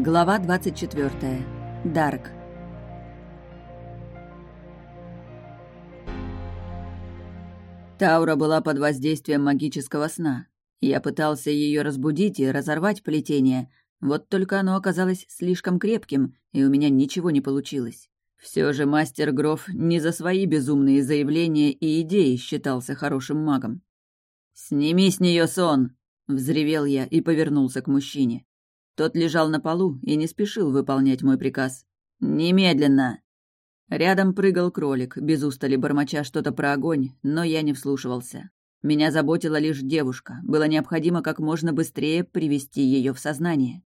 Глава 24. Дарк. Таура была под воздействием магического сна. Я пытался ее разбудить и разорвать плетение, вот только оно оказалось слишком крепким, и у меня ничего не получилось. Все же мастер Гроф не за свои безумные заявления и идеи считался хорошим магом. «Сними с нее сон!» — взревел я и повернулся к мужчине. Тот лежал на полу и не спешил выполнять мой приказ. «Немедленно!» Рядом прыгал кролик, без устали бормоча что-то про огонь, но я не вслушивался. Меня заботила лишь девушка, было необходимо как можно быстрее привести ее в сознание.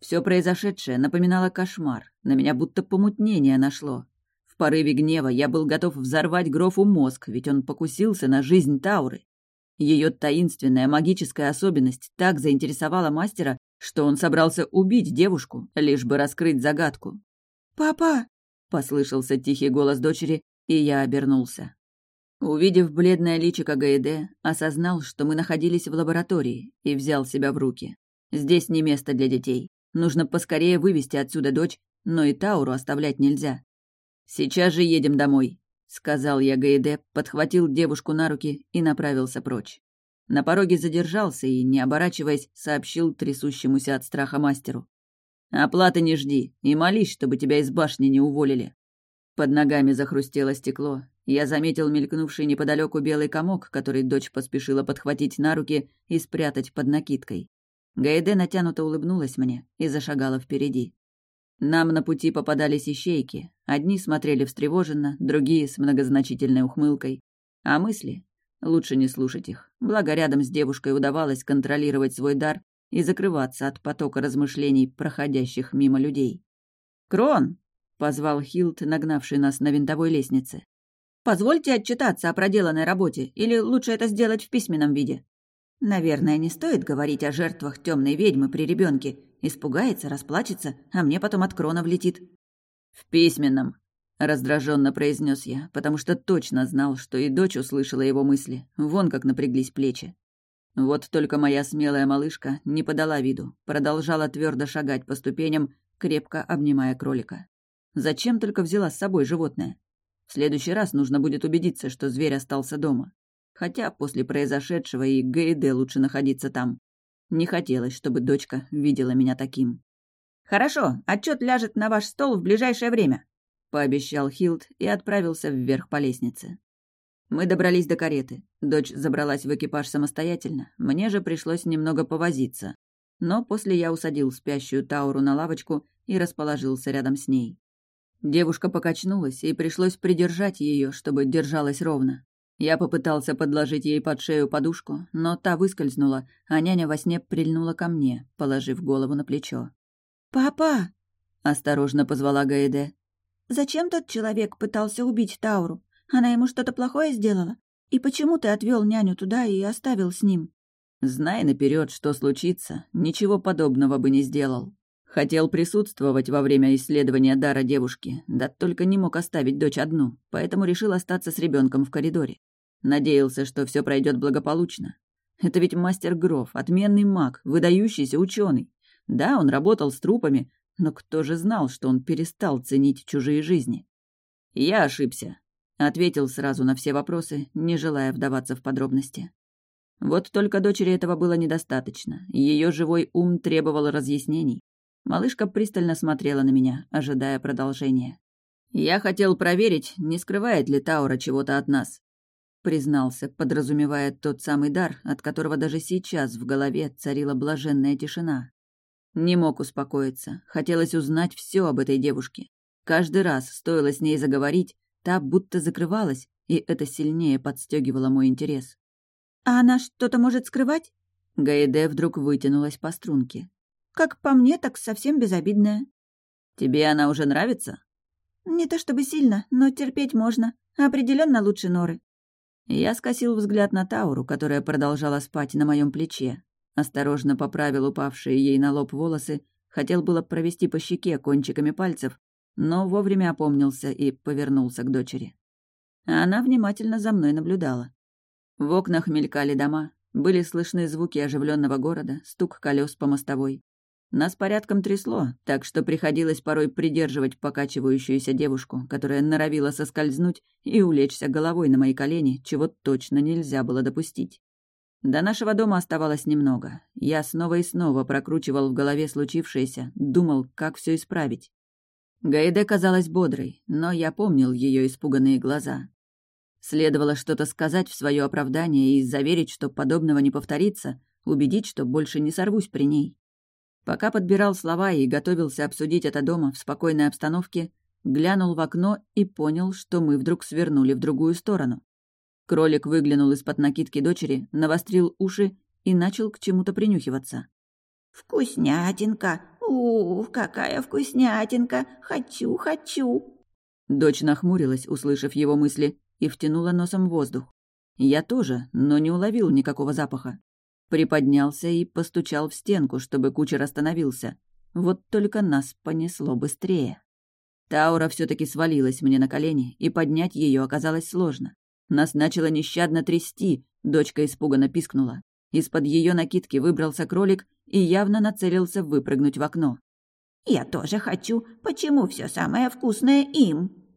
Все произошедшее напоминало кошмар, на меня будто помутнение нашло. В порыве гнева я был готов взорвать Грофу мозг, ведь он покусился на жизнь Тауры. Ее таинственная магическая особенность так заинтересовала мастера, что он собрался убить девушку, лишь бы раскрыть загадку. «Папа!» — послышался тихий голос дочери, и я обернулся. Увидев бледное личико Гаэде, осознал, что мы находились в лаборатории, и взял себя в руки. Здесь не место для детей. Нужно поскорее вывести отсюда дочь, но и Тауру оставлять нельзя. «Сейчас же едем домой», — сказал я Гаэде, подхватил девушку на руки и направился прочь. На пороге задержался и, не оборачиваясь, сообщил трясущемуся от страха мастеру. «Оплаты не жди и молись, чтобы тебя из башни не уволили». Под ногами захрустело стекло. Я заметил мелькнувший неподалеку белый комок, который дочь поспешила подхватить на руки и спрятать под накидкой. Гайде натянуто улыбнулась мне и зашагала впереди. Нам на пути попадались ищейки. Одни смотрели встревоженно, другие с многозначительной ухмылкой. А мысли Лучше не слушать их. Благо, рядом с девушкой удавалось контролировать свой дар и закрываться от потока размышлений, проходящих мимо людей. «Крон!» — позвал Хилд, нагнавший нас на винтовой лестнице. «Позвольте отчитаться о проделанной работе, или лучше это сделать в письменном виде?» «Наверное, не стоит говорить о жертвах темной ведьмы при ребенке. Испугается, расплачется, а мне потом от крона влетит». «В письменном», Раздраженно произнес я, потому что точно знал, что и дочь услышала его мысли. Вон как напряглись плечи. Вот только моя смелая малышка не подала виду, продолжала твердо шагать по ступеням, крепко обнимая кролика. Зачем только взяла с собой животное? В следующий раз нужно будет убедиться, что зверь остался дома. Хотя после произошедшего и Гейде лучше находиться там. Не хотелось, чтобы дочка видела меня таким. «Хорошо, отчет ляжет на ваш стол в ближайшее время», — пообещал Хилд и отправился вверх по лестнице. Мы добрались до кареты. Дочь забралась в экипаж самостоятельно, мне же пришлось немного повозиться. Но после я усадил спящую Тауру на лавочку и расположился рядом с ней. Девушка покачнулась, и пришлось придержать ее, чтобы держалась ровно. Я попытался подложить ей под шею подушку, но та выскользнула, а няня во сне прильнула ко мне, положив голову на плечо. «Папа!» — осторожно позвала Гаэде. Зачем тот человек пытался убить Тауру? Она ему что-то плохое сделала? И почему ты отвел няню туда и оставил с ним?» Зная наперед, что случится, ничего подобного бы не сделал. Хотел присутствовать во время исследования дара девушки, да только не мог оставить дочь одну, поэтому решил остаться с ребенком в коридоре. Надеялся, что все пройдет благополучно. Это ведь мастер Гров, отменный маг, выдающийся ученый. Да, он работал с трупами, но кто же знал, что он перестал ценить чужие жизни? «Я ошибся», — ответил сразу на все вопросы, не желая вдаваться в подробности. Вот только дочери этого было недостаточно. Ее живой ум требовал разъяснений. Малышка пристально смотрела на меня, ожидая продолжения. «Я хотел проверить, не скрывает ли Таура чего-то от нас», — признался, подразумевая тот самый дар, от которого даже сейчас в голове царила блаженная тишина. Не мог успокоиться. Хотелось узнать все об этой девушке. Каждый раз стоило с ней заговорить, та будто закрывалась, и это сильнее подстегивало мой интерес. «А она что-то может скрывать?» Гаэде вдруг вытянулась по струнке. «Как по мне, так совсем безобидная». «Тебе она уже нравится?» «Не то чтобы сильно, но терпеть можно. Определенно лучше Норы». Я скосил взгляд на Тауру, которая продолжала спать на моем плече. Осторожно поправил упавшие ей на лоб волосы, хотел было провести по щеке кончиками пальцев, но вовремя опомнился и повернулся к дочери. Она внимательно за мной наблюдала. В окнах мелькали дома, были слышны звуки оживленного города, стук колес по мостовой. Нас порядком трясло, так что приходилось порой придерживать покачивающуюся девушку, которая норовила соскользнуть и улечься головой на мои колени, чего точно нельзя было допустить. До нашего дома оставалось немного. Я снова и снова прокручивал в голове случившееся, думал, как все исправить. Гаиде казалась бодрой, но я помнил ее испуганные глаза. Следовало что-то сказать в свое оправдание и заверить, что подобного не повторится, убедить, что больше не сорвусь при ней. Пока подбирал слова и готовился обсудить это дома в спокойной обстановке, глянул в окно и понял, что мы вдруг свернули в другую сторону. Кролик выглянул из-под накидки дочери, навострил уши и начал к чему-то принюхиваться. «Вкуснятинка! Ух, какая вкуснятинка! Хочу, хочу!» Дочь нахмурилась, услышав его мысли, и втянула носом воздух. Я тоже, но не уловил никакого запаха. Приподнялся и постучал в стенку, чтобы кучер остановился. Вот только нас понесло быстрее. Таура все таки свалилась мне на колени, и поднять ее оказалось сложно. Нас начало нещадно трясти, дочка испуганно пискнула. Из-под ее накидки выбрался кролик и явно нацелился выпрыгнуть в окно. «Я тоже хочу. Почему все самое вкусное им?»